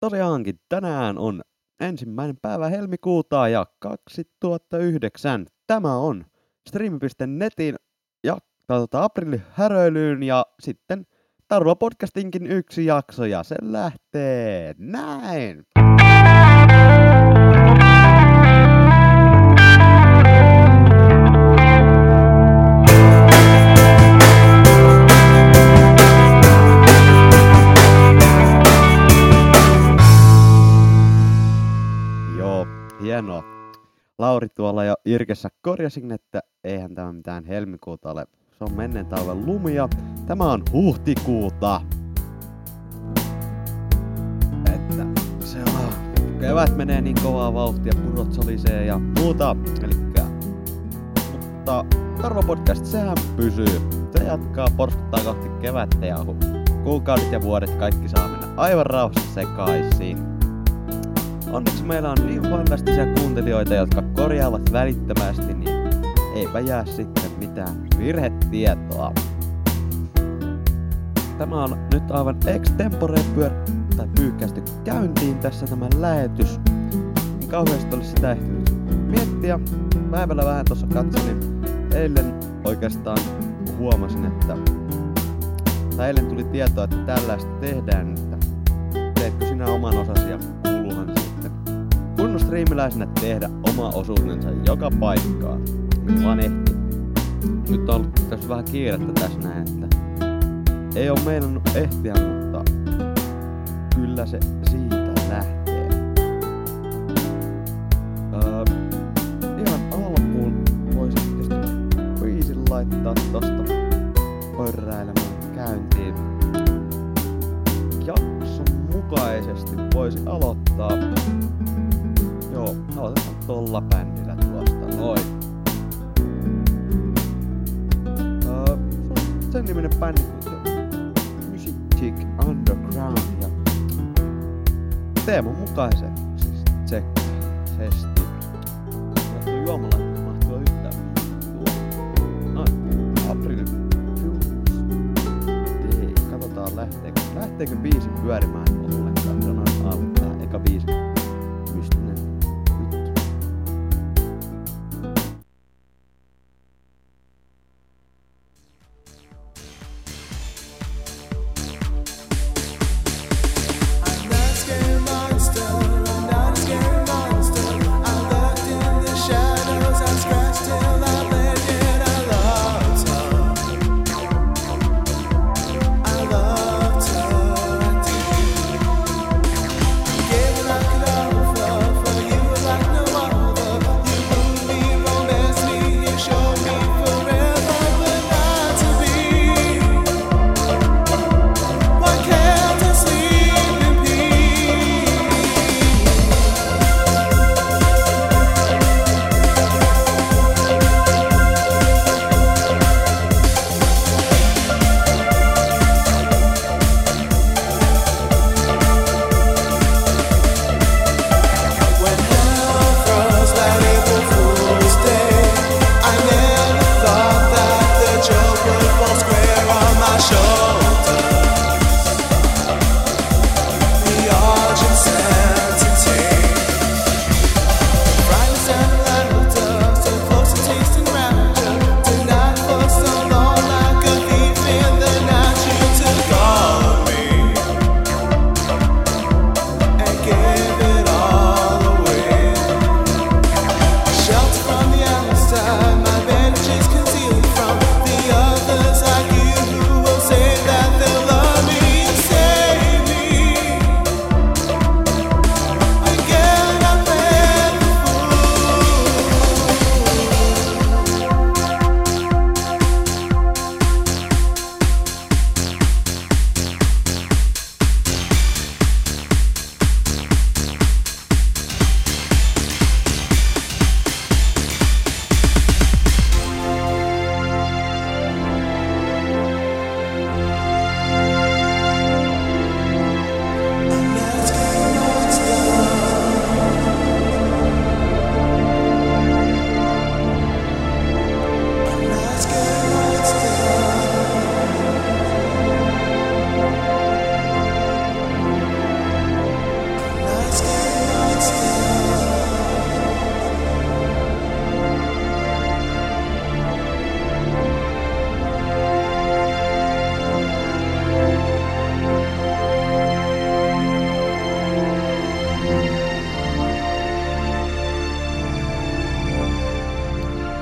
tosiaankin tänään on ensimmäinen päivä helmikuuta ja 2009. Tämä on Stream.netin ja tota, aprilli häröilyyn ja sitten Tarula podcastinkin yksi jakso ja se lähtee näin. Hienoa. Lauri tuolla jo Irkessä korjasin, että eihän tämä mitään helmikuuta ole. Se on menneen talven lumia. Tämä on huhtikuuta. Että se on. Kevät menee niin kovaa vauhtia, purot solisee ja muuta. Elikkä, mutta Tarvo Podcast, sehän pysyy. Se jatkaa porskuttaa kohti kevättä ja kuukaudet ja vuodet kaikki saa mennä aivan rauhassa sekaisin. Onneksi meillä on niin fantastisia kuuntelijoita, jotka korjaavat välittömästi, niin eipä jää sitten mitään virhetietoa. Tämä on nyt aivan extempore pyör tai pyyhkästy käyntiin tässä tämä lähetys. En kauheasti ole sitä ehtinyt miettiä. Päivällä vähän tuossa katselin. Eilen oikeastaan huomasin, että tai eilen tuli tietoa, että tällaista tehdään, että teetkö sinä oman osasi ja kunnon striimiläisenä tehdä oma osuutensa joka paikkaan. Nyt vaan ehti. Nyt on ollut tässä vähän kiirettä tässä näin, että ei ole meinannut ehtiä, mutta kyllä se siitä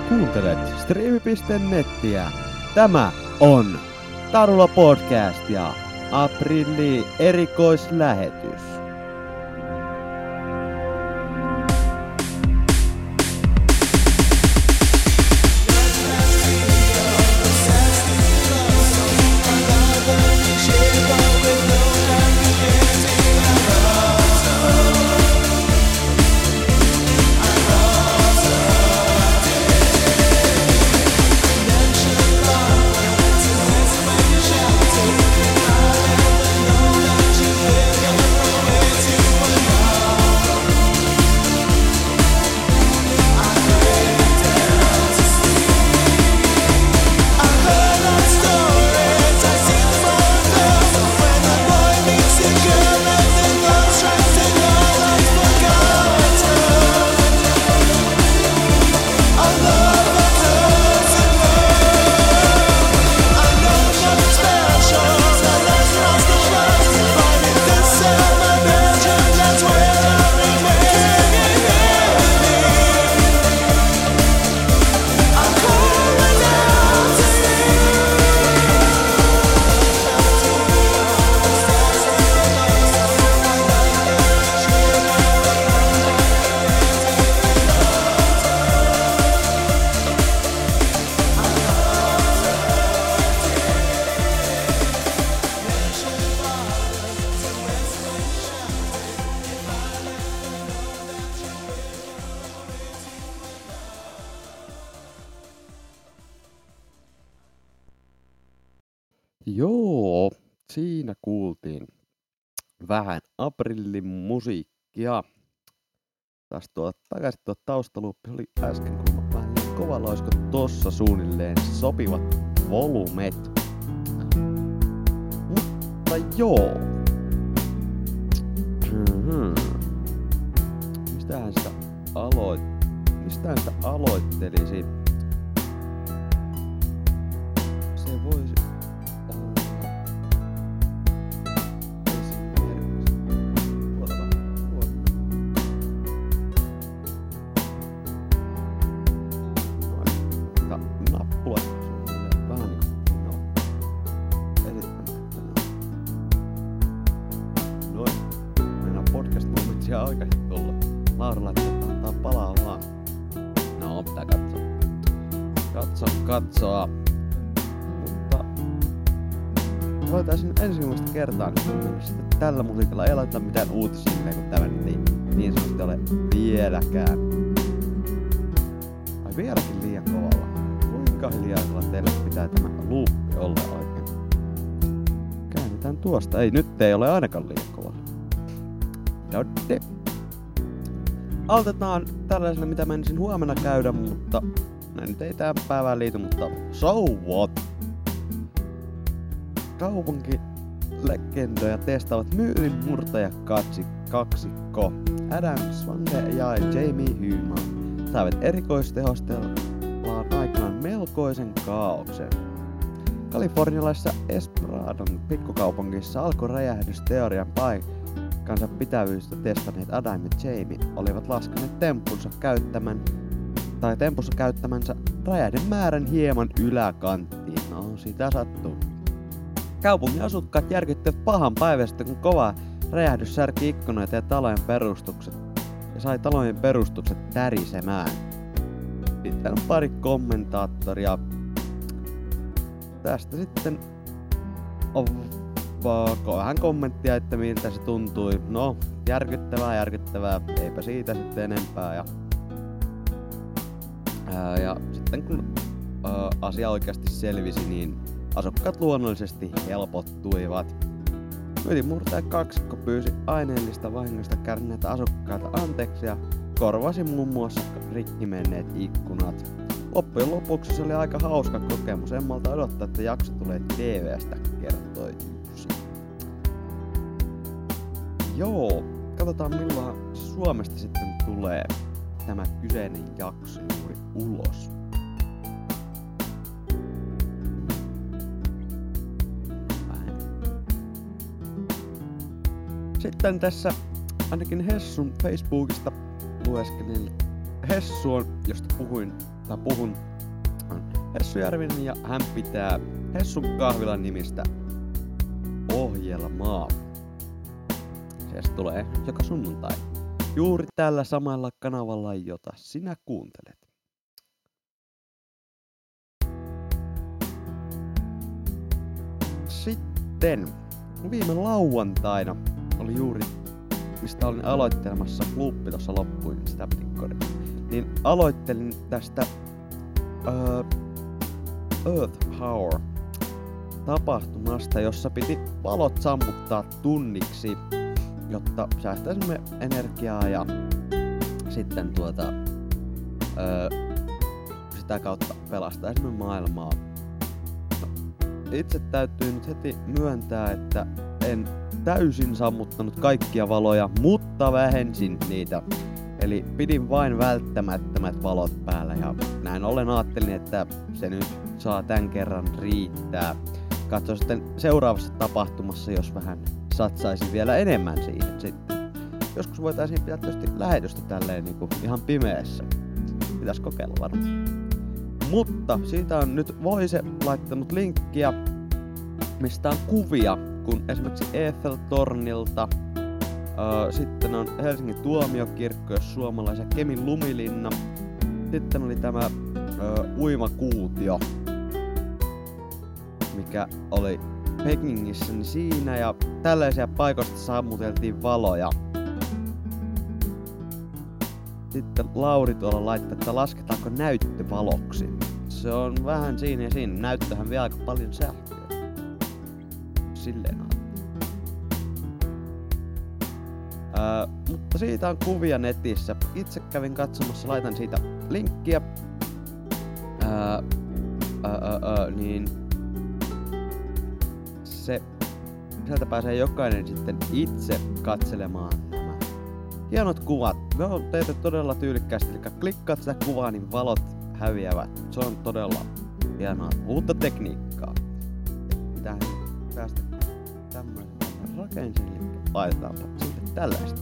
kuuntelet Streami.nettiä. Tämä on Tarula Podcast ja Aprilli erikoislähetys. Joo, siinä kuultiin vähän aprillin musiikkia. Taas tuo takaisin tuo taustaluuppi oli äsken kun vähän kovalla, olisiko tossa suunnilleen sopivat volumet. Mutta joo. Mhm. Mistähän sitä aloit... Mistähän sitä aloittelisin? Se voisi tällä musiikilla. Ei laiteta mitään uutisia, kun tämä nyt ei niin sanotusti ole vieläkään. Ai vieläkin liian kovalla. Kuinka hiljaisella teille pitää tämä luuppi olla oikein? Käännetään tuosta. Ei, nyt ei ole ainakaan liian kovalla. Dodde. Aloitetaan tällaisena, mitä menisin huomenna käydä, mutta no nyt ei tähän päivään liity, mutta so what? Kaupunki legendoja testaavat myydin murtaja katsi kaksikko. Adam Swange ja Jamie Hyman saivat erikoistehostellaan aikanaan melkoisen kaauksen. Kalifornialaisessa Esperadon pikkukaupungissa alkoi räjähdysteorian paikkansa pitävyystä testanneet Adam ja Jamie olivat laskeneet temppunsa käyttämän tai tempussa käyttämänsä räjähdemäärän hieman yläkanttiin. No, sitä sattuu. Kaupungin asukkaat järkyttivät pahan päivästä, kun kova räjähdys särki ikkunoita ja talojen perustukset ja sai talojen perustukset tärisemään. Sitten on pari kommentaattoria. Tästä sitten on vähän kommenttia, että miltä se tuntui. No, järkyttävää, järkyttävää, eipä siitä sitten enempää. Ja, ää, ja sitten kun ää, asia oikeasti selvisi, niin asukkaat luonnollisesti helpottuivat. Ylimurtaja kaksikko pyysi aineellista vahingosta kärneitä asukkaita anteeksi ja korvasi muun muassa rikki menneet ikkunat. Loppujen lopuksi se oli aika hauska kokemus. En malta odottaa, että jakso tulee TVstä, kertoi Jussi. Joo, katsotaan milloin Suomesta sitten tulee tämä kyseinen jakso juuri ulos. Sitten tässä ainakin Hessun Facebookista lueskelin. Hessu on, josta puhuin, tai puhun Hessu Järvinen ja hän pitää Hessun kahvilan nimistä ohjelmaa. Se tulee joka sunnuntai. Juuri tällä samalla kanavalla, jota sinä kuuntelet. Sitten viime lauantaina oli juuri, mistä olin aloittelemassa luuppi tuossa loppuun, niin sitä korjata. Niin aloittelin tästä uh, Earth Hour tapahtumasta, jossa piti valot sammuttaa tunniksi, jotta säästäisimme energiaa ja sitten tuota, öö, sitä kautta pelastaisimme maailmaa. No, itse täytyy nyt heti myöntää, että en täysin sammuttanut kaikkia valoja, mutta vähensin niitä. Eli pidin vain välttämättömät valot päällä ja näin ollen ajattelin, että se nyt saa tämän kerran riittää. Katso sitten seuraavassa tapahtumassa, jos vähän satsaisin vielä enemmän siihen sitten. Joskus voitaisiin pitää tietysti lähetystä tälleen niin kuin ihan pimeässä. Pitäis kokeilla varmaan. Mutta siitä on nyt Voise laittanut linkkiä, mistä on kuvia, kun esimerkiksi Eiffel-tornilta, sitten on Helsingin tuomiokirkko, jos suomalaisia Kemin lumilinna. Sitten oli tämä uimakuutio, mikä oli Pekingissä, niin siinä ja tällaisia paikoista sammuteltiin valoja. Sitten Lauri tuolla laittaa, että lasketaanko näyttö valoksi. Se on vähän siinä ja siinä. Näyttöhän vie aika paljon sähköä. Silleen. Öö, mutta siitä on kuvia netissä. Itse kävin katsomassa, laitan siitä linkkiä. Öö, öö, öö, niin se, sieltä pääsee jokainen sitten itse katselemaan nämä hienot kuvat. Ne on teitä todella tyylikkäästi, eli klikkaat sitä kuvaa, niin valot häviävät. Se on todella hienoa uutta tekniikkaa. Pitää päästä tämmöisen rakensin, eli laitetaanpa sitten tällaista.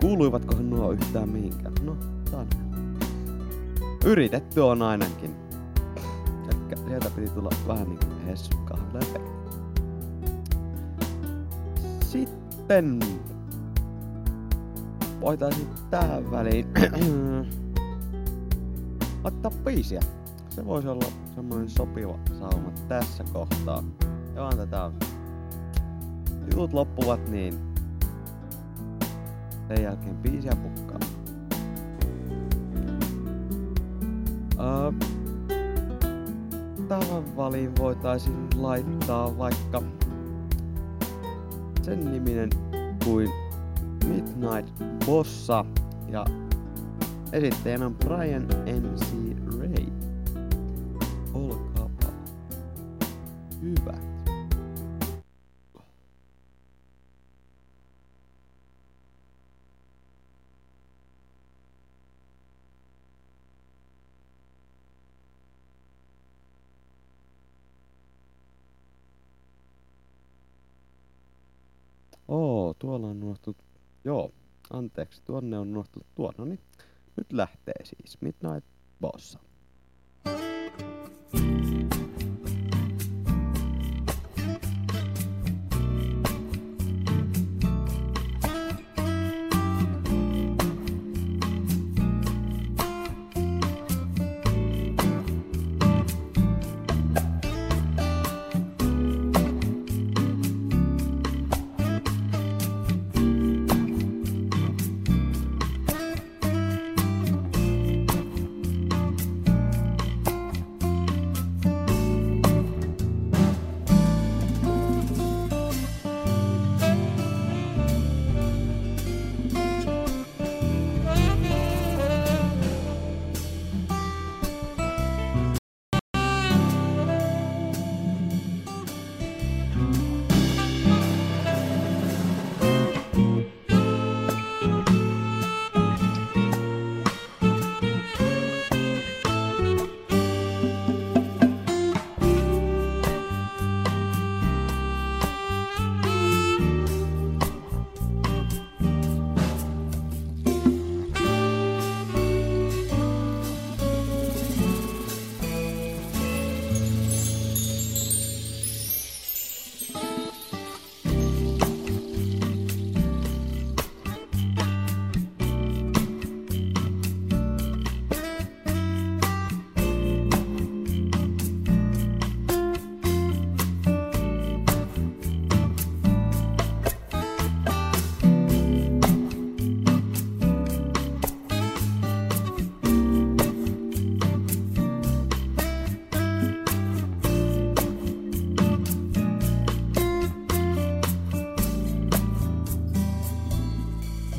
Kuuluivatko nuo yhtään mihinkään? No, saa nähdä. Yritetty on ainakin. Elikkä sieltä piti tulla vähän Hessun kahvilla efekti. Sitten voitaisiin tähän väliin ottaa biisiä. Se voisi olla semmoinen sopiva sauma tässä kohtaa. Ja vaan tätä jutut loppuvat, niin sen jälkeen biisiä pukkaa. Uh, tämän väliin voitaisiin laittaa vaikka sen niminen kuin Midnight Bossa ja esittäjänä on Brian MC Ray. Olkaapa hyvät. Oo, tuolla on unohtunut... Joo, anteeksi, tuonne on unohtunut tuo. No niin, nyt lähtee siis Midnight Bossa.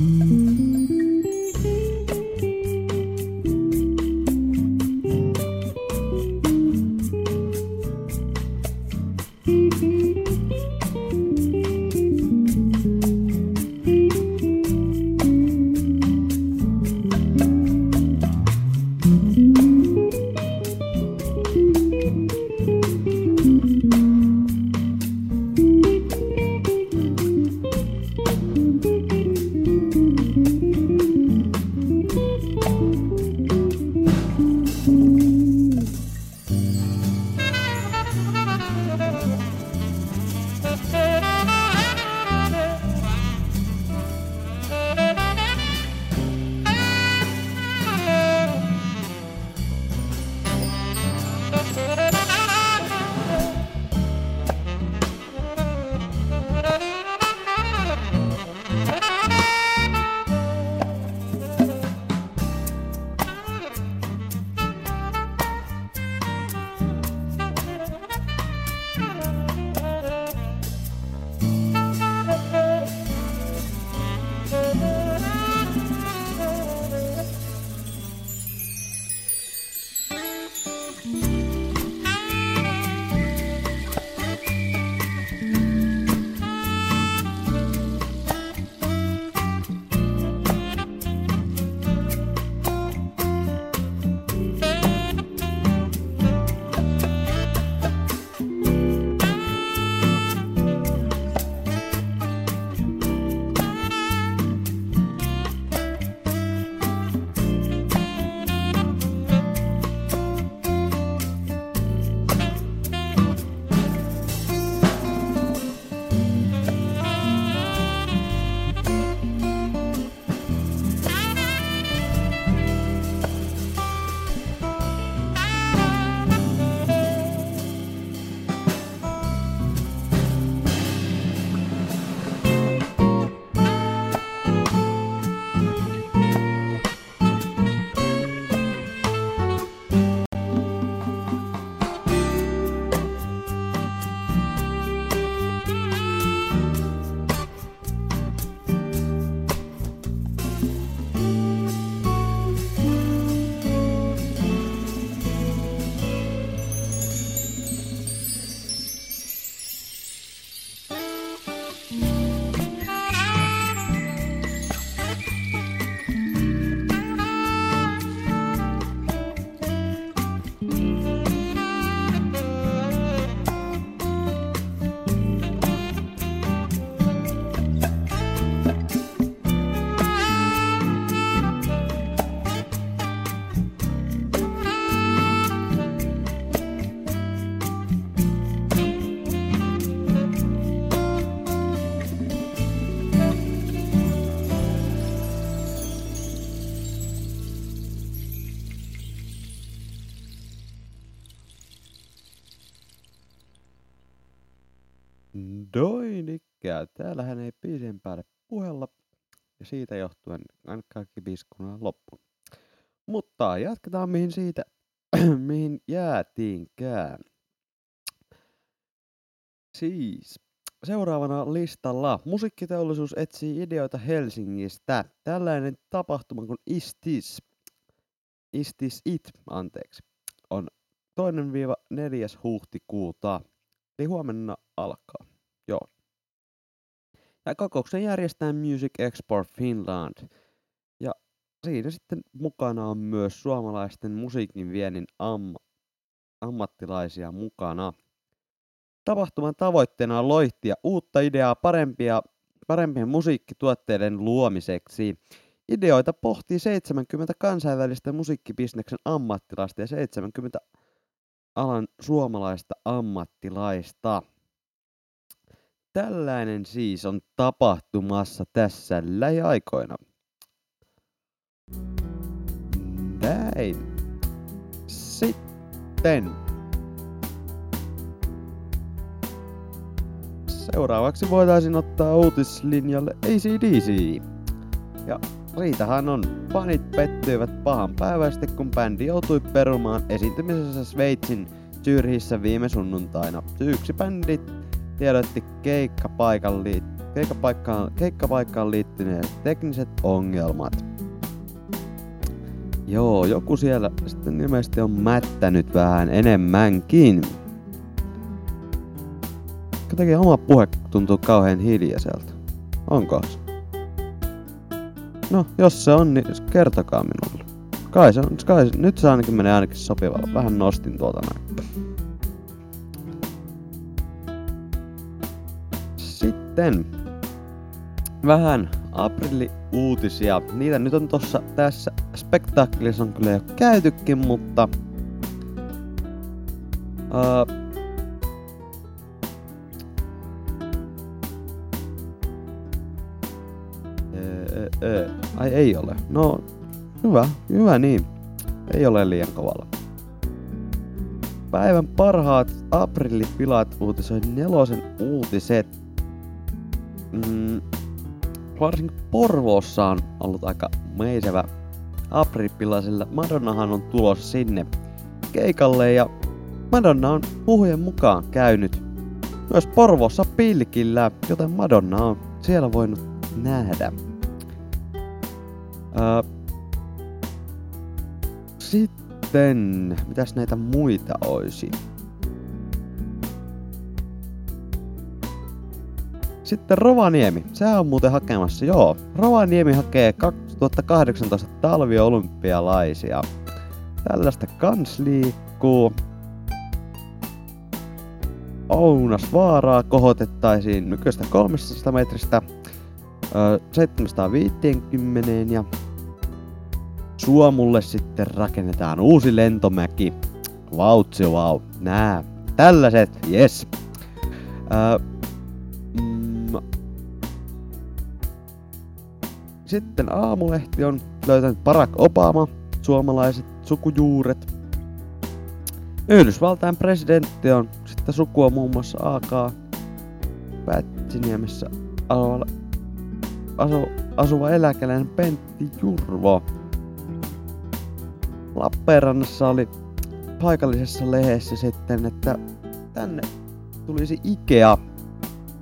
Mm-hmm. Ja siitä johtuen ainakaan biiskunnan loppuun. Mutta jatketaan mihin siitä, mihin jäätiinkään. Siis, seuraavana listalla musiikkiteollisuus etsii ideoita Helsingistä. Tällainen tapahtuma kuin Is This, Is This It, anteeksi, on toinen viiva 4. huhtikuuta. Eli huomenna alkaa. Ja kokouksen järjestää Music Export Finland. Ja siinä sitten mukana on myös suomalaisten musiikin viennin am- ammattilaisia mukana. Tapahtuman tavoitteena on loihtia uutta ideaa parempia, parempien musiikkituotteiden luomiseksi. Ideoita pohtii 70 kansainvälistä musiikkibisneksen ammattilaista ja 70 alan suomalaista ammattilaista. Tällainen siis on tapahtumassa tässä lähiaikoina. Näin. Sitten. Seuraavaksi voitaisiin ottaa uutislinjalle ACDC. Ja Riitahan on. Fanit pettyivät pahan päivästi, kun bändi joutui perumaan esiintymisessä Sveitsin Zyrhissä viime sunnuntaina. Yksi bändi tiedotti keikkapaikan liit- keikkapaikkaan, keikkapaikkaan liittyneet tekniset ongelmat. Joo, joku siellä sitten ilmeisesti on mättänyt vähän enemmänkin. Jotenkin oma puhe tuntuu kauhean hiljaiselta. Onko se? No, jos se on, niin kertokaa minulle. Kai se on, kai se, nyt se ainakin menee ainakin sopivalla. Vähän nostin tuolta näin. Sitten vähän aprilli-uutisia. Niitä nyt on tossa tässä spektaakkelissa on kyllä jo käytykin, mutta uh, Öö. Ai ei ole. No, hyvä, hyvä niin. Ei ole liian kovalla. Päivän parhaat aprillipilat uutisoi nelosen uutiset. Mm, varsinkin Porvoossa on ollut aika meisevä aprillipila, sillä Madonnahan on tulossa sinne keikalle ja Madonna on huhujen mukaan käynyt myös Porvoossa pilkillä, joten Madonna on siellä voinut nähdä. Öö, sitten, mitäs näitä muita olisi? Sitten Rovaniemi. Se on muuten hakemassa, joo. Rovaniemi hakee 2018 talviolympialaisia. Tällaista kans liikkuu. Ounas Vaaraa kohotettaisiin nykyistä 300 metristä 750 ja Suomulle sitten rakennetaan uusi lentomäki. Vautsi vau. Wow. Nää. Tällaiset, yes. Sitten Aamulehti on löytänyt Barack Obama, suomalaiset sukujuuret. Yhdysvaltain presidentti on sitten sukua muun muassa AK Pätsiniemessä asu, asuva eläkeläinen Pentti Jurvo. Lappeenrannassa oli paikallisessa lehdessä sitten, että tänne tulisi Ikea.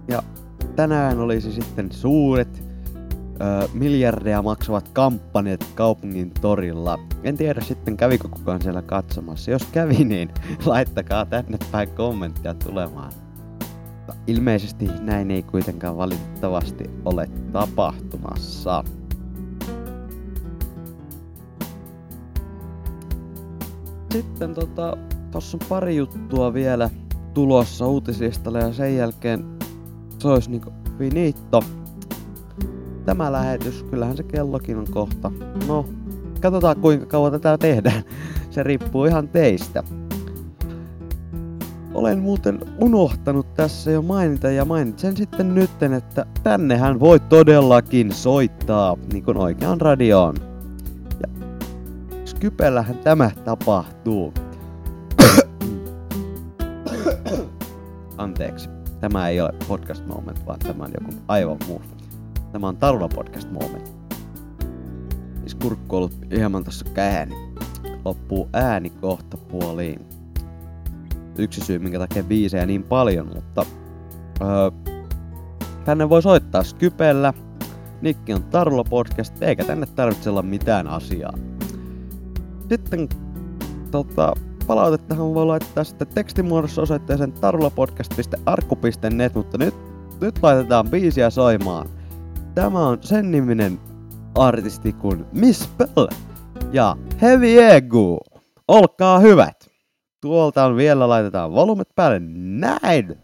Ja tänään olisi sitten suuret ö, miljardeja maksavat kampanjat kaupungin torilla. En tiedä sitten kävikö kukaan siellä katsomassa. Jos kävi, niin laittakaa tänne päin kommenttia tulemaan. Ilmeisesti näin ei kuitenkaan valitettavasti ole tapahtumassa. Sitten tota, tossa on pari juttua vielä tulossa uutislistalle ja sen jälkeen se olisi niinku finito. Tämä lähetys, kyllähän se kellokin on kohta. No, katsotaan kuinka kauan tätä tehdään. Se riippuu ihan teistä. Olen muuten unohtanut tässä jo mainita ja mainitsen sitten nytten, että tännehän voi todellakin soittaa niin kuin oikeaan radioon. Ja Skypellähän tämä tapahtuu. Anteeksi. tämä ei ole podcast moment, vaan tämä on joku aivan muu. Tämä on Tarula podcast moment. Siis kurkku on ollut hieman tossa kääni. Loppuu ääni kohta puoliin. Yksi syy, minkä takia biisejä niin paljon, mutta öö, tänne voi soittaa Skypellä. Nikki on Tarula podcast, eikä tänne tarvitse olla mitään asiaa. Sitten tota, palautettahan voi laittaa sitten tekstimuodossa osoitteeseen tarulapodcast.arku.net, mutta nyt, nyt laitetaan biisiä soimaan. Tämä on sen niminen artisti kuin Miss Bell ja Heavy Ego. Olkaa hyvät! Tuolta on vielä laitetaan volumet päälle. Näin!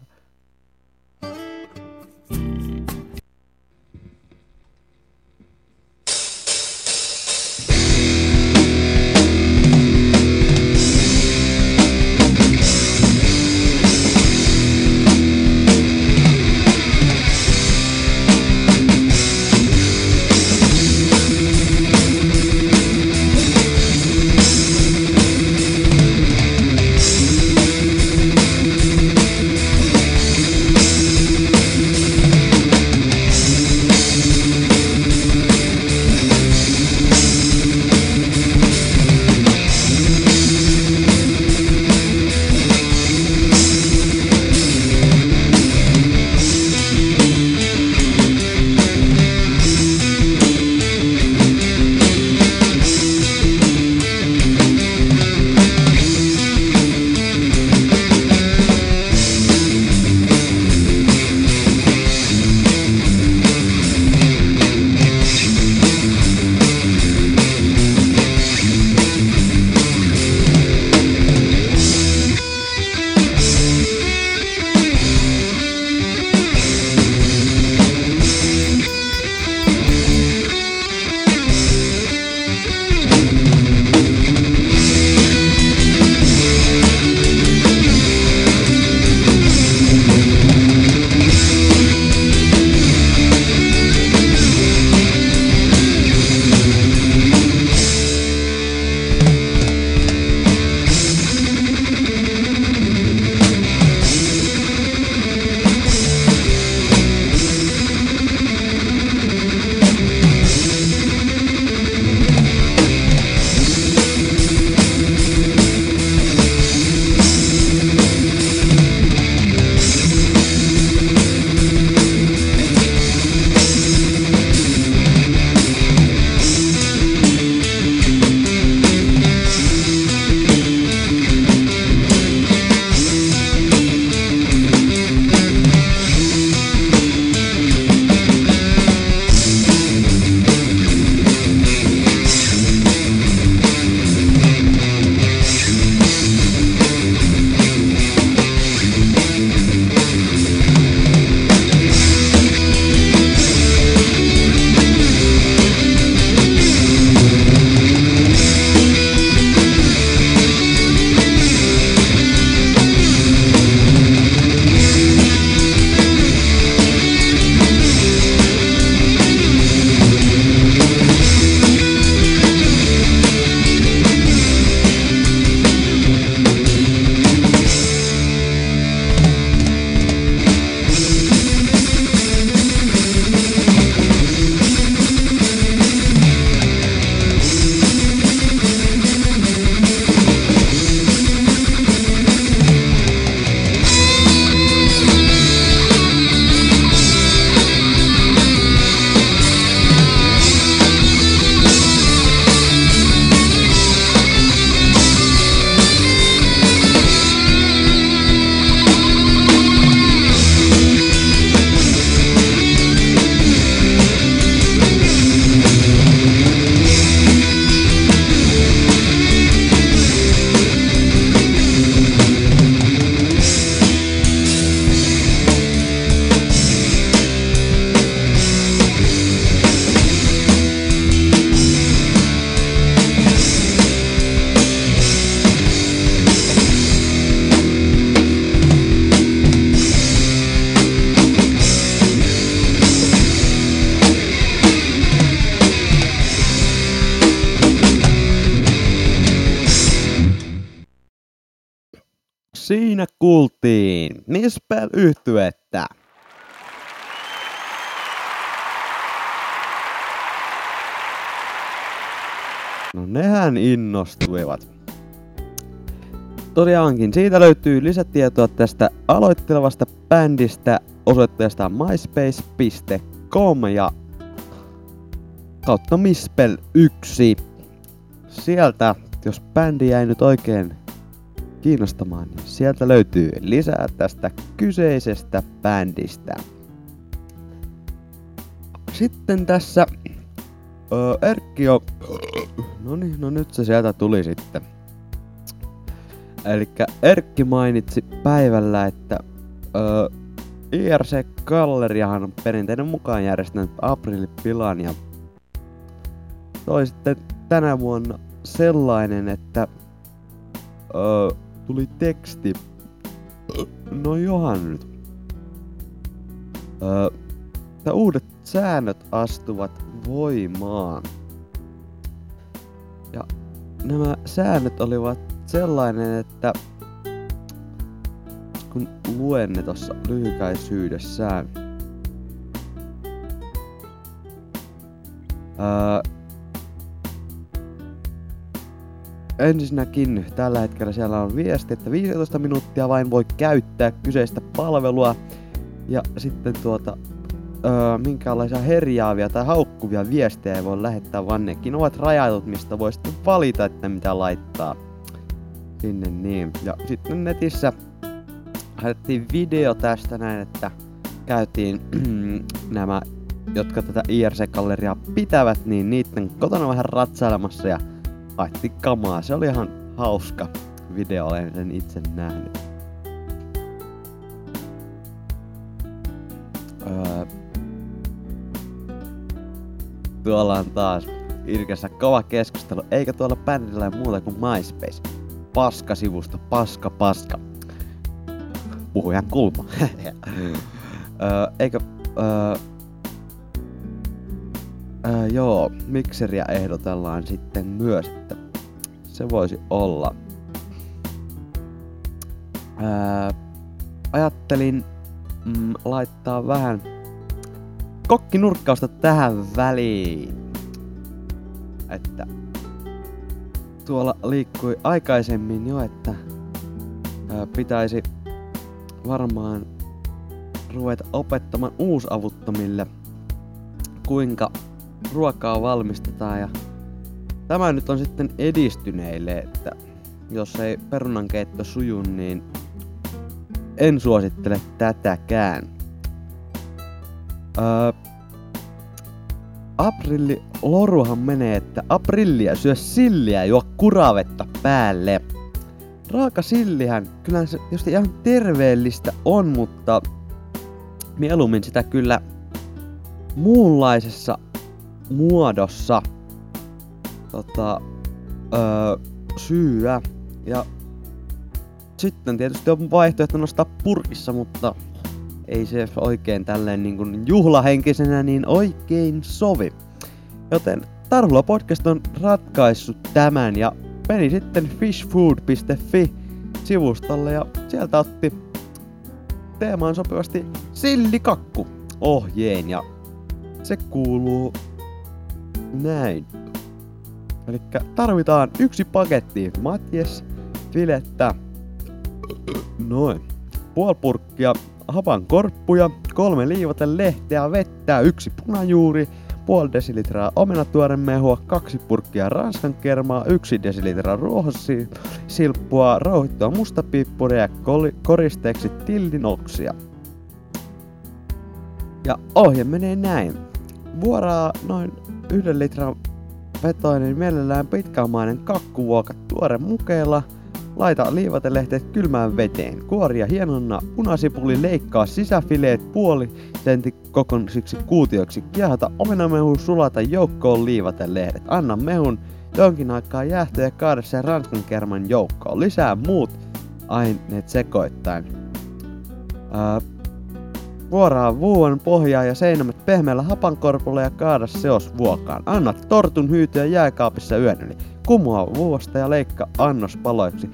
Mispel yhtyettä. No nehän innostuivat. Tosiaankin siitä löytyy lisätietoa tästä aloittelevasta bändistä osoitteesta myspace.com ja kautta mispel 1. Sieltä, jos bändi jäi nyt oikein kiinnostamaan, niin sieltä löytyy lisää tästä kyseisestä bändistä. Sitten tässä öö, Erkki jo... No niin, no nyt se sieltä tuli sitten. Eli Erkki mainitsi päivällä, että öö, IRC Galleriahan on perinteinen mukaan järjestänyt aprillipilan ja toi sitten tänä vuonna sellainen, että öö, tuli teksti. No johan nyt. Öö, että uudet säännöt astuvat voimaan. Ja nämä säännöt olivat sellainen, että kun luen ne tossa lyhykäisyydessään. Öö, ensinnäkin tällä hetkellä siellä on viesti, että 15 minuuttia vain voi käyttää kyseistä palvelua. Ja sitten tuota, öö, minkäänlaisia herjaavia tai haukkuvia viestejä ei voi lähettää, vaan nekin ovat rajatut, mistä voi sitten valita, että mitä laittaa sinne niin. Ja sitten netissä laitettiin video tästä näin, että käytiin nämä, jotka tätä IRC-galleriaa pitävät, niin niiden kotona vähän ratsailemassa ja laitti kamaa. Se oli ihan hauska video, olen sen itse nähnyt. Öö, tuolla on taas Irkessä kova keskustelu, eikä tuolla bändillä muuta kuin MySpace. Paska-sivusto, paska, paska. Puhujan kulma. öö, eikö... Öö, öö, joo, mikseriä ehdotellaan sitten myös, että se voisi olla. Öö, ajattelin mm, laittaa vähän kokkinurkkausta tähän väliin. Että tuolla liikkui aikaisemmin jo, että ää, pitäisi varmaan ruveta opettamaan uusavuttomille, kuinka ruokaa valmistetaan. Ja tämä nyt on sitten edistyneille, että jos ei perunankeitto suju, niin en suosittele tätäkään. Öö, Aprilli loruhan menee, että aprillia syö silliä juo kuravetta päälle. Raaka sillihän, kyllä se just ihan terveellistä on, mutta mieluummin sitä kyllä muunlaisessa muodossa tota, öö, syyä. Ja sitten tietysti on vaihtoehto nostaa purkissa, mutta ei se oikein tälleen niin kuin juhlahenkisenä niin oikein sovi. Joten Tarhula Podcast on ratkaissut tämän ja meni sitten fishfood.fi sivustolle ja sieltä otti teemaan sopivasti sillikakku ohjeen ja se kuuluu näin. Eli tarvitaan yksi paketti Matjes filettä, noin, puoli purkkia hapan korppuja, kolme liivata lehteä vettä, yksi punajuuri, puoli desilitraa omenatuoremehua, kaksi purkkia ranskan kermaa, yksi desilitraa ruohosilppua, rauhittua mustapiippuria ja koristeeksi tildinoksia. Ja ohje menee näin. Vuoraa noin yhden litran vetoinen mielellään pitkämainen kakkuvuoka tuore mukeella – Laita liivatelehteet kylmään veteen. Kuoria hienonna punasipuli leikkaa sisäfileet puoli sentti kokoisiksi kuutioiksi. Kiehata omenamehu sulata joukkoon liivatelehdet. Anna mehun jonkin aikaa jäähtyä ja kaada sen ranskan kerman joukkoon. Lisää muut aineet sekoittain. Ää, vuoraa vuon pohjaa ja seinämät pehmeällä hapankorpulla ja kaada seos vuokaan. Anna tortun hyytyä jääkaapissa yön yli. Kumoa vuosta ja leikka annos paloiksi.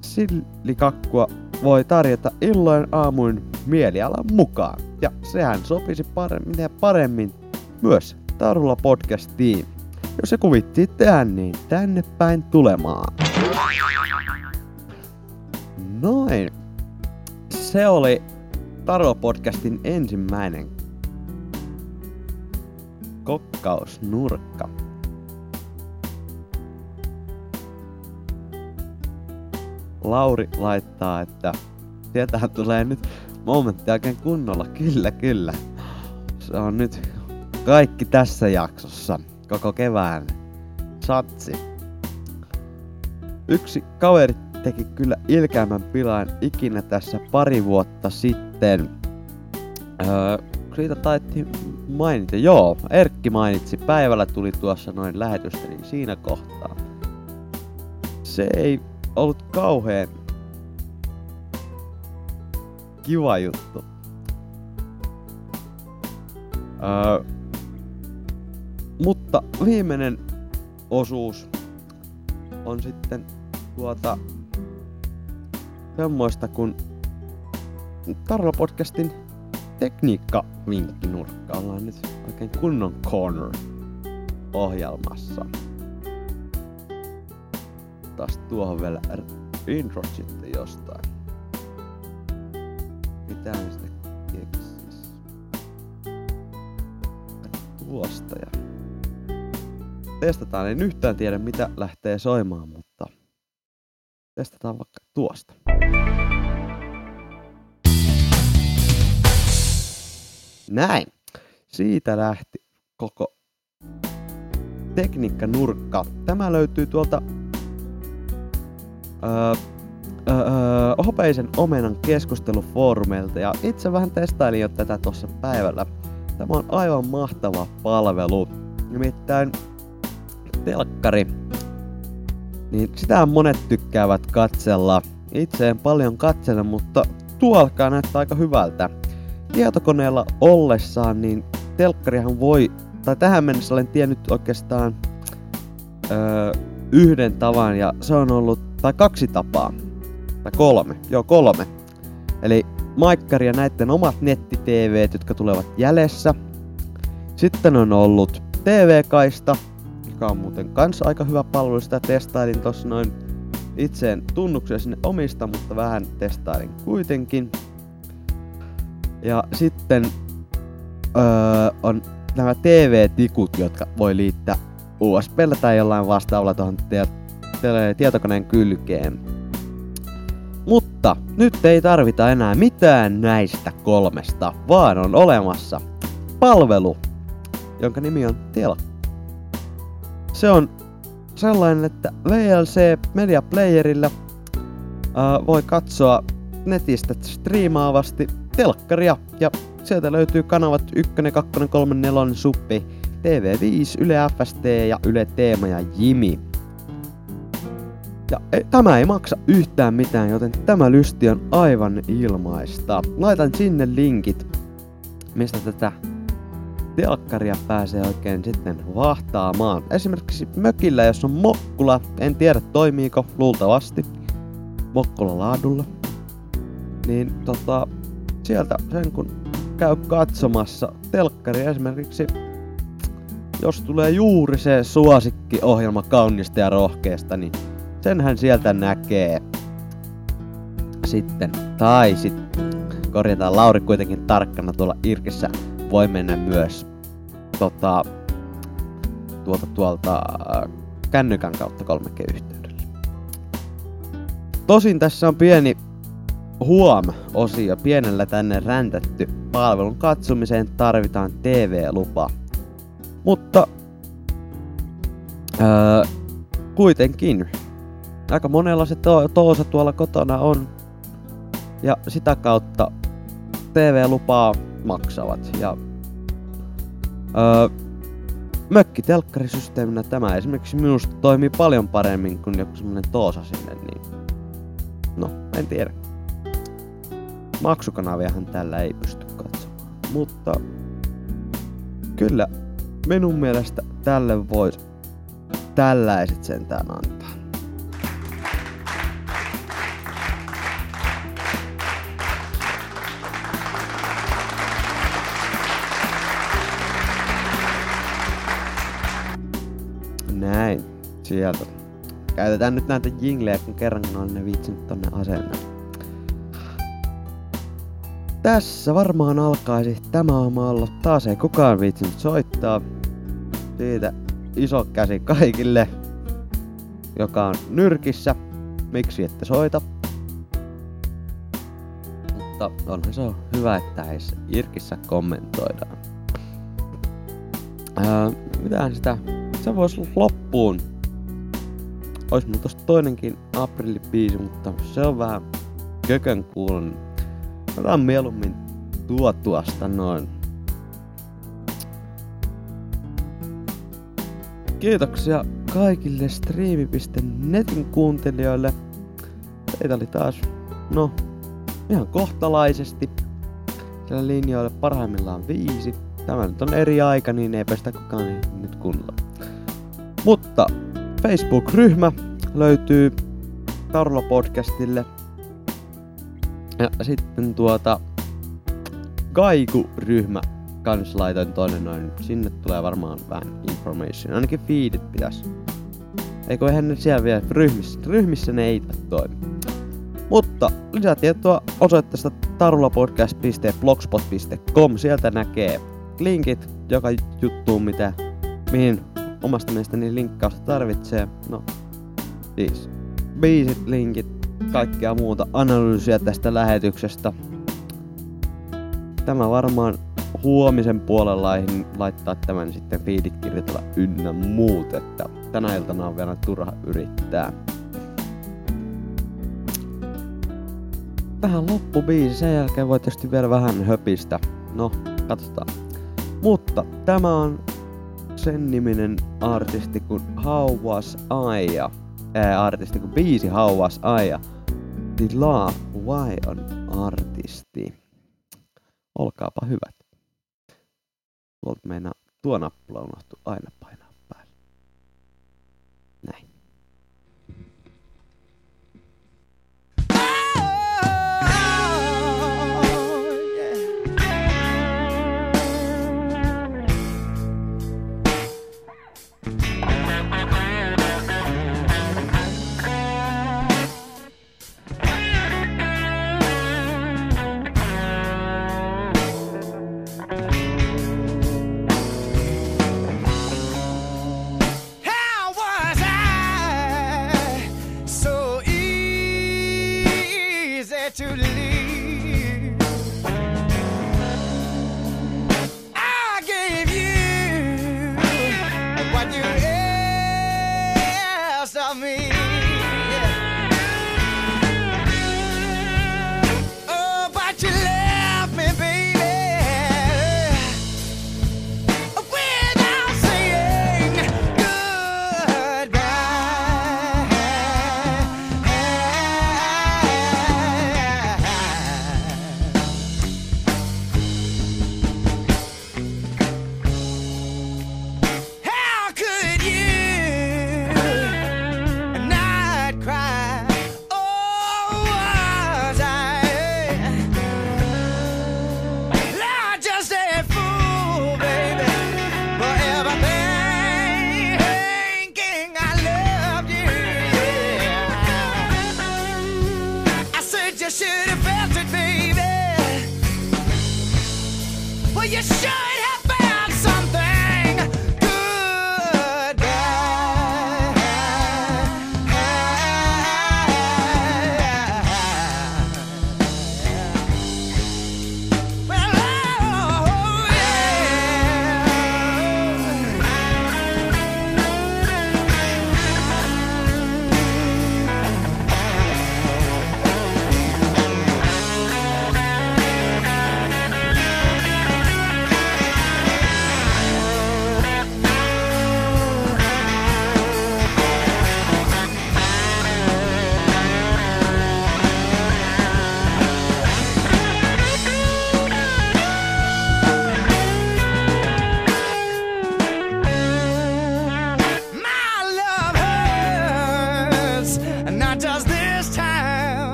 Sillikakkua voi tarjota illoin aamuin mielialan mukaan. Ja sehän sopisi paremmin ja paremmin myös Tarulla podcastiin. Jos se kuvittiin tehdä, niin tänne päin tulemaan. Noin. Se oli Tarulla podcastin ensimmäinen kokkausnurkka. Lauri laittaa, että sieltähän tulee nyt momentti oikein kunnolla. Kyllä, kyllä. Se on nyt kaikki tässä jaksossa. Koko kevään satsi. Yksi kaveri teki kyllä ilkeämmän pilaan ikinä tässä pari vuotta sitten. Öö, siitä taittiin mainita. Joo, Erkki mainitsi. Päivällä tuli tuossa noin lähetystä, niin siinä kohtaa. Se ei ollut kauheen kiva juttu. Öö, mutta viimeinen osuus on sitten tuota semmoista kun Tarlo podcastin tekniikka vinkkinurkka. Ollaan nyt oikein kunnon corner ohjelmassa. Taas tuohon vielä intro sitten jostain. Mitä sitä keksis? Tuosta ja testataan. En yhtään tiedä mitä lähtee soimaan, mutta testataan vaikka tuosta. Näin. Siitä lähti koko tekniikkanurkka. Tämä löytyy tuolta öö, öö, Hopeisen omenan keskustelufoorumeilta ja itse vähän testailin jo tätä tuossa päivällä. Tämä on aivan mahtava palvelu. Nimittäin telkkari. Niin sitä monet tykkäävät katsella. Itse en paljon katsele, mutta tuo alkaa näyttää aika hyvältä tietokoneella ollessaan, niin telkkarihan voi, tai tähän mennessä olen tiennyt oikeastaan öö, yhden tavan, ja se on ollut, tai kaksi tapaa, tai kolme, joo kolme. Eli maikkari ja näiden omat netti-TVt, jotka tulevat jäljessä. Sitten on ollut TV-kaista, joka on muuten kanssa aika hyvä palvelu, sitä testailin tossa noin itseen tunnuksia sinne omista, mutta vähän testailin kuitenkin. Ja sitten öö, on nämä TV-tikut, jotka voi liittää USBllä tai jollain vastaavalla tuohon tietokoneen kylkeen. Mutta nyt ei tarvita enää mitään näistä kolmesta, vaan on olemassa palvelu, jonka nimi on Telkka. Se on sellainen, että VLC Media Playerillä äh, voi katsoa netistä striimaavasti telkkaria ja sieltä löytyy kanavat 1, 2, 3, 4, suppi, TV5, Yle FST ja Yle Teema ja Jimi. Ja e, tämä ei maksa yhtään mitään, joten tämä lysti on aivan ilmaista. Laitan sinne linkit, mistä tätä telkkaria pääsee oikein sitten vahtaamaan. Esimerkiksi mökillä, jos on Mokkula, en tiedä toimiiko, luultavasti. Mokkula laadulla. Niin tota, sieltä sen kun käy katsomassa telkkari esimerkiksi, jos tulee juuri se suosikkiohjelma kaunista ja rohkeasta, niin senhän sieltä näkee sitten. Tai sitten korjataan Lauri kuitenkin tarkkana tuolla Irkissä voi mennä myös tota, tuolta, tuolta kännykän kautta 3G-yhteydellä. Tosin tässä on pieni huom-osio pienellä tänne räntätty. Palvelun katsomiseen tarvitaan TV-lupa. Mutta öö, kuitenkin aika monella se to- tuolla kotona on. Ja sitä kautta TV-lupaa maksavat. Ja öö, mökkitelkkarisysteeminä tämä esimerkiksi minusta toimii paljon paremmin kuin joku semmonen toosa sinne, niin no, en tiedä. Maksukanaviahan tällä ei pysty katsomaan. Mutta kyllä minun mielestä tälle voisi tällaiset sentään antaa. Sieltä. Käytetään nyt näitä jinglejä, kun kerran kun on ne viitsin tonne asennella. Tässä varmaan alkaisi tämä aamu olla. Taas ei kukaan viitsinyt soittaa. Siitä iso käsi kaikille, joka on nyrkissä. Miksi ette soita? Mutta onhan se on hyvä, että edes Irkissä kommentoidaan. Ää, mitähän sitä... Se voisi loppuun. Ois mulla tosta toinenkin aprillibiisi, mutta se on vähän kökön kuulun. Otan mieluummin tuo tuosta noin. Kiitoksia kaikille Streami.netin kuuntelijoille. Teitä oli taas, no, ihan kohtalaisesti. Siellä linjoilla parhaimmillaan viisi. Tämä nyt on eri aika, niin ei pestä kukaan nyt kunnolla. Mutta Facebook-ryhmä löytyy Tarlo Podcastille. Ja sitten tuota Kaiku-ryhmä kans laitoin tonne noin. Sinne tulee varmaan vähän information. Ainakin feedit pitäis. Eikö eihän ne siellä vielä ryhmissä. Ryhmissä ne ei toimi. Mutta lisätietoa osoitteesta tarulapodcast.blogspot.com. Sieltä näkee linkit joka juttuun, mitä, mihin omasta mielestäni linkkausta tarvitsee. No, siis biisit, linkit, kaikkea muuta analyysiä tästä lähetyksestä. Tämä varmaan huomisen puolella laittaa tämän sitten feedit kirjoitella ynnä muut, että tänä iltana on vielä turha yrittää. Tähän loppubiisi, sen jälkeen voi tietysti vielä vähän höpistä. No, katsotaan. Mutta tämä on sen niminen artisti kuin How Was I ää, artisti kuin biisi How Was I ja Dila Why on artisti. Olkaapa hyvät. Tuolta meinaa tuo nappula unohtu aina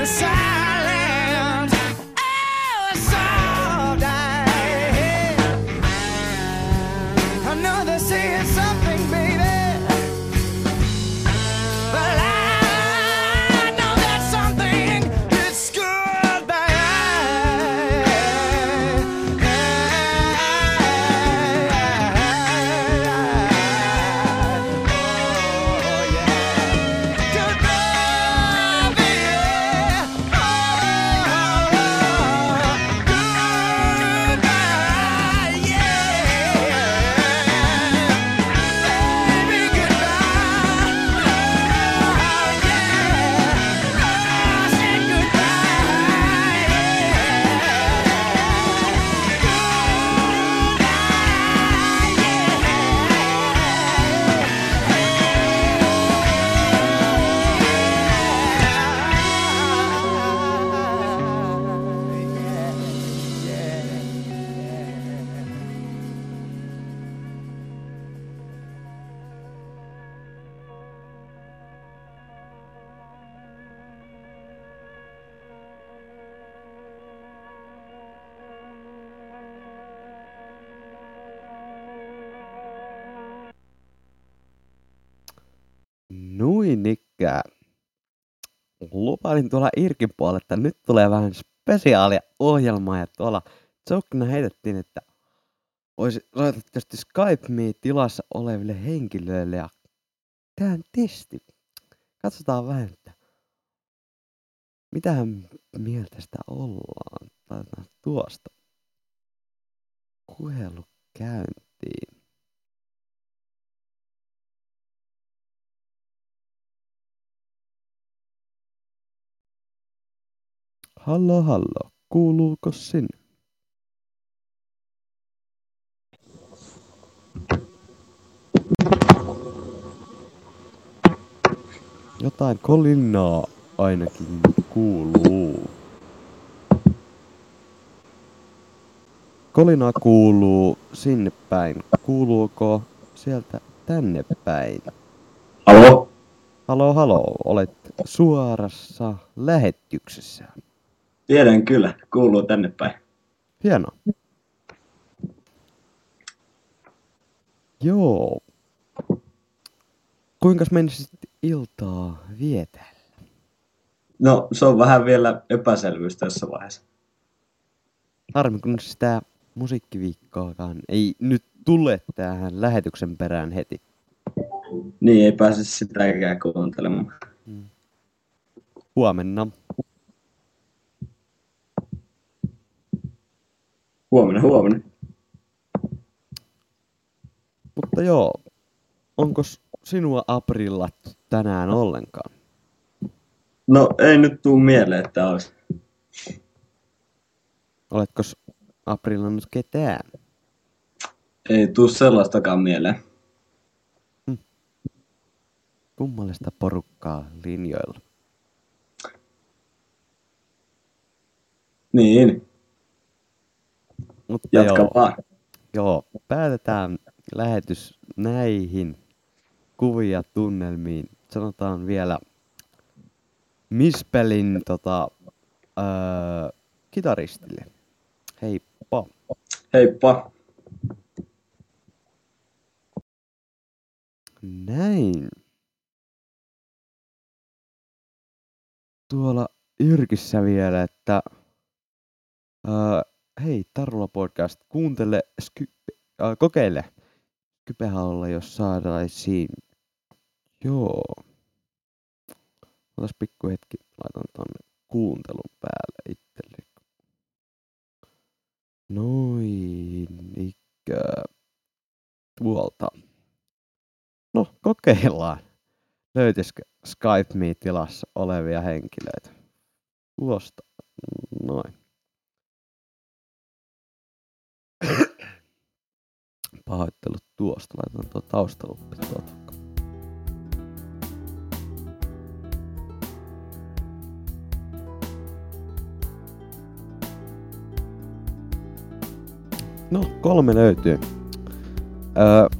the side. Lupailin tuolla Irkin puolella, että nyt tulee vähän spesiaalia ohjelmaa ja tuolla Jokina heitettiin, että olisi soitettu Skype Me tilassa oleville henkilöille ja tehdään testi. Katsotaan vähän, että mitähän mieltä sitä ollaan. Laitetaan tuosta puhelu käyntiin. Hallo, hallo. Kuuluuko sinne? Jotain kolinaa ainakin kuuluu. Kolina kuuluu sinne päin. Kuuluuko sieltä tänne päin? Halo? Halo, halo. Olet suorassa lähetyksessä. Tiedän kyllä, kuuluu tänne päin. Hienoa. Joo. Kuinkas menisit iltaa vietellä? No, se on vähän vielä epäselvyys tässä vaiheessa. Harmi, kun sitä musiikkiviikkoakaan ei nyt tule tähän lähetyksen perään heti. Niin, ei pääse sitäkään kuuntelemaan. Huomenna. Huomenna, huomenna. Mutta joo, onko sinua aprillat tänään ollenkaan? No, ei nyt tuu mieleen, että olisi. Oletko aprillannut ketään? Ei tuu sellaistakaan mieleen. Kummallista porukkaa linjoilla. Niin, Mutta jatka joo, vaan. joo, päätetään lähetys näihin kuvia tunnelmiin. Sanotaan vielä Mispelin tota, öö, kitaristille. Heippa. Heippa. Näin. Tuolla Yrkissä vielä, että öö, hei Tarula Podcast, kuuntele, sky, äh, kokeile Skypehalla, jos saadaisiin. Joo. Otas pikku hetki, laitan tonne kuuntelun päälle itselle. Noin, ikö. Tuolta. No, kokeillaan. Löytyisikö Skype Me-tilassa olevia henkilöitä? Tuosta. Noin. Pahoittelut tuosta. Laitan tuo taustaluppi tuolta. No, kolme löytyy. Öö,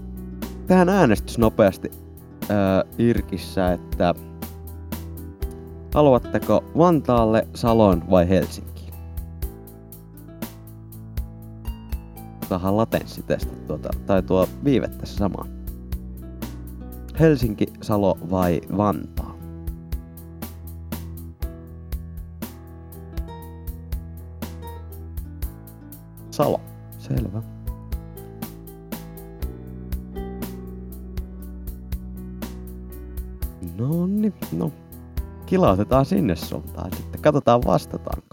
tähän äänestys nopeasti öö, Irkissä, että haluatteko Vantaalle, Saloon vai Helsinkiin? Saadaan latenssi testattua tuota, tai tuo viive tässä sama. Helsinki, Salo vai Vantaa? Salo, selvä. No niin, no. Kilautetaan sinne suuntaan sitten. Katsotaan vastataanko.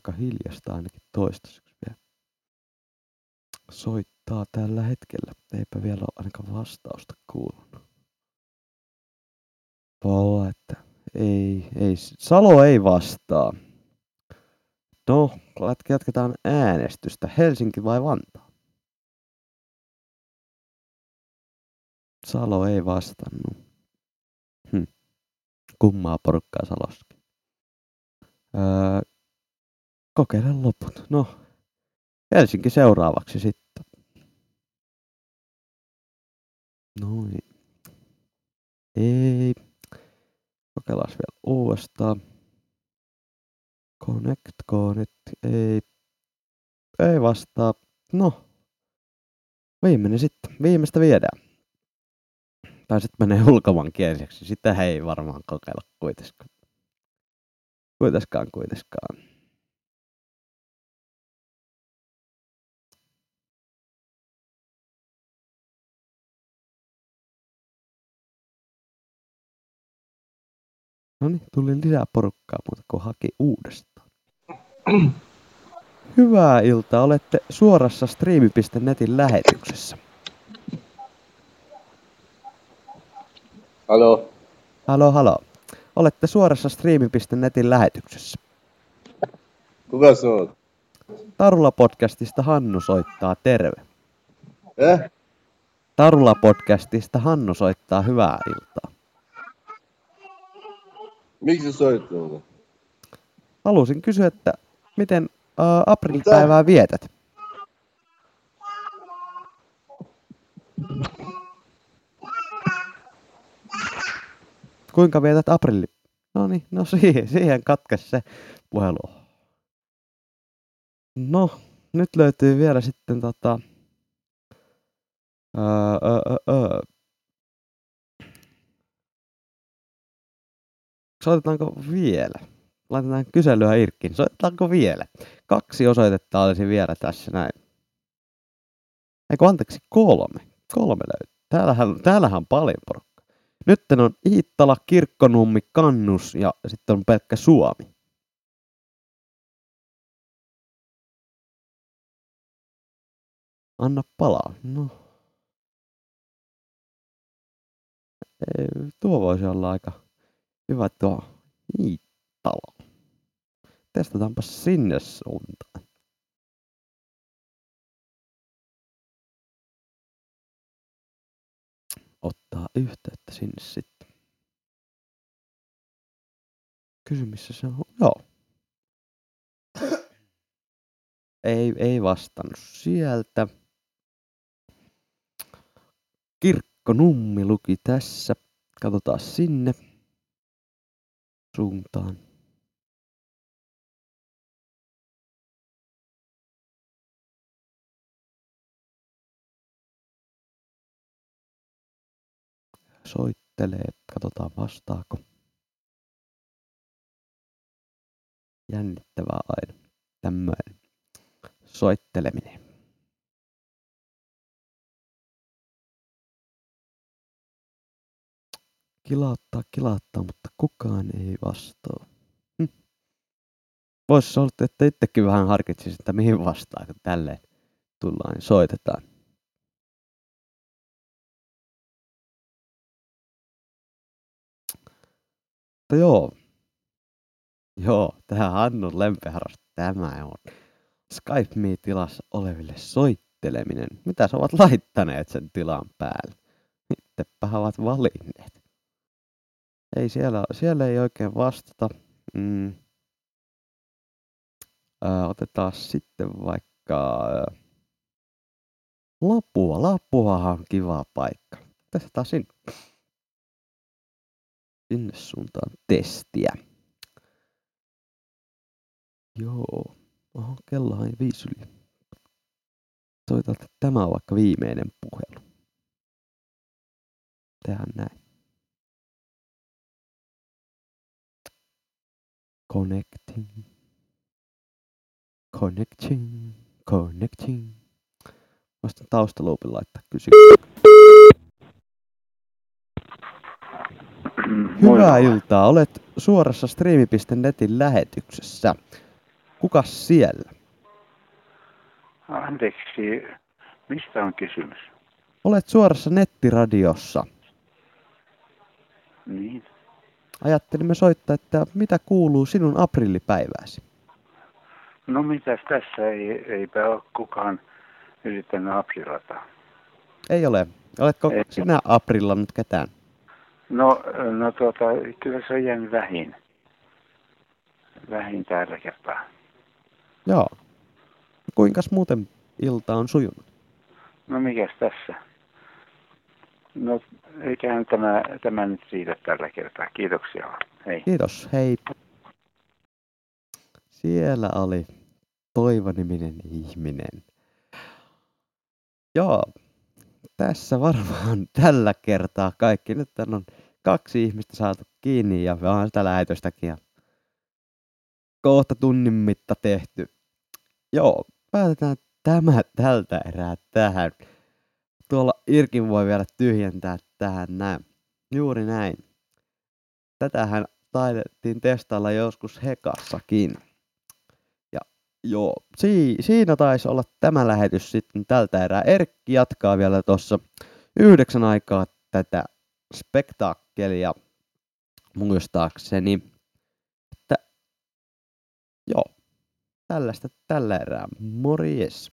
Aika hiljasta ainakin toistaiseksi vielä. Soittaa tällä hetkellä. Eipä vielä ole ainakaan vastausta kuulunut. Voi olla, että ei, ei. Salo ei vastaa. No, jatketaan äänestystä. Helsinki vai Vantaa? Salo ei vastannut. Hm. Kummaa porukkaa Saloskin. Öö, kokeile loput. No, Helsinki seuraavaksi sitten. Noin. Ei. Kokeillaan vielä uudestaan. Connect, connect, ei. Ei vastaa. No. Viimeinen sitten. Viimeistä viedään. Sitten menee ulkomaankieliseksi. Sitä ei varmaan kokeilla kuitenkaan. Kuitenkaan, kuitenkaan. No niin, tuli lisää porukkaa, mutta kun haki uudestaan. Hyvää iltaa, olette suorassa striimi.netin lähetyksessä. Halo. Halo, halo. Olette suorassa striimi.netin lähetyksessä. Kuka sä oot? Tarula-podcastista Hannu soittaa terve. Eh? Tarula-podcastista Hannu soittaa hyvää iltaa. Miksi sä soitit mulle? Halusin kysyä, että miten äh, aprillipäivää vietät? Kuinka vietät aprilli? No niin, no siihen, siihen katkes se puhelu. No, nyt löytyy vielä sitten tota... Öö, öö, öö. Soitetaanko vielä? Laitetaan kyselyä Irkkiin. Soitetaanko vielä? Kaksi osoitetta olisi vielä tässä näin. Eikö anteeksi, kolme. Kolme löytyy. Täällähän, täällähän on paljon porukkaa. Nyt on Iittala, Kirkkonummi, Kannus ja sitten on pelkkä Suomi. Anna palaa. No. Ei, tuo voisi olla aika hyvä tuo Iittala. Testataanpa sinne suuntaan. Ottaa yhteyttä sinne sitten. Kysy missä se on. Joo. Ei, ei vastannut sieltä. Kirkko Nummi luki tässä. Katsotaan sinne suuntaan. Soittelee, katsotaan vastaako. Jännittävää aina. Tämmöinen soitteleminen. Kilauttaa, kilauttaa, mutta kukaan ei vastaa. Hm. Voisi olla, että itsekin vähän harkitsisi, että mihin vastaa, kun tälleen tullaan, niin soitetaan. Mutta joo. Joo, tähän Hannun lempiharraste tämä on. Skype Me-tilassa oleville soitteleminen. Mitä sä ovat laittaneet sen tilan päälle? miettepähän ovat valinneet. Ei siellä, siellä ei oikein vastata. Mm. Ää, otetaan sitten vaikka ää, Lapua. Lapuahan on kiva paikka. Testataan sinne. Sinne suuntaan testiä. Joo. Oho, kello on viisi yli. Soitan, että tämä on vaikka viimeinen puhelu. Tehdään näin. Connecting. Connecting. Connecting. Vasta taustaluupin laittaa kysymys. Hyvää iltaa. Olet suorassa streami.netin lähetyksessä. Kukas siellä? Anteeksi, mistä on kysymys? Olet suorassa nettiradiossa. Niin. Ajattelimme soittaa, että mitä kuuluu sinun aprillipäivääsi? No mitäs tässä ei, eipä ole kukaan yrittänyt aprilata. Ei ole. Oletko Ei. sinä aprillannut ketään? No, no tuota, kyllä se on jäänyt vähin. Vähin tällä kertaa. Joo. Kuinkas muuten ilta on sujunut? No mikäs tässä? No eiköhän tämä, tämä nyt riitä tällä kertaa. Kiitoksia. Hei. Kiitos, hei. Siellä oli Toivo-niminen ihminen. Joo, tässä varmaan tällä kertaa kaikki. Nyt on kaksi ihmistä saatu kiinni ja vähän sitä lähetystäkin. Ja kohta tunnin mitta tehty. Joo, päätetään tämä tältä erää tähän. Tuolla Irkin voi vielä tyhjentää tähän näin. Juuri näin. Tätähän taidettiin testailla joskus Hekassakin. Ja joo, si- siinä taisi olla tämä lähetys sitten tältä erää. Erkki jatkaa vielä tuossa yhdeksän aikaa tätä spektaakkelia muistaakseni. Että joo, tällaista tällä erää. Morjes.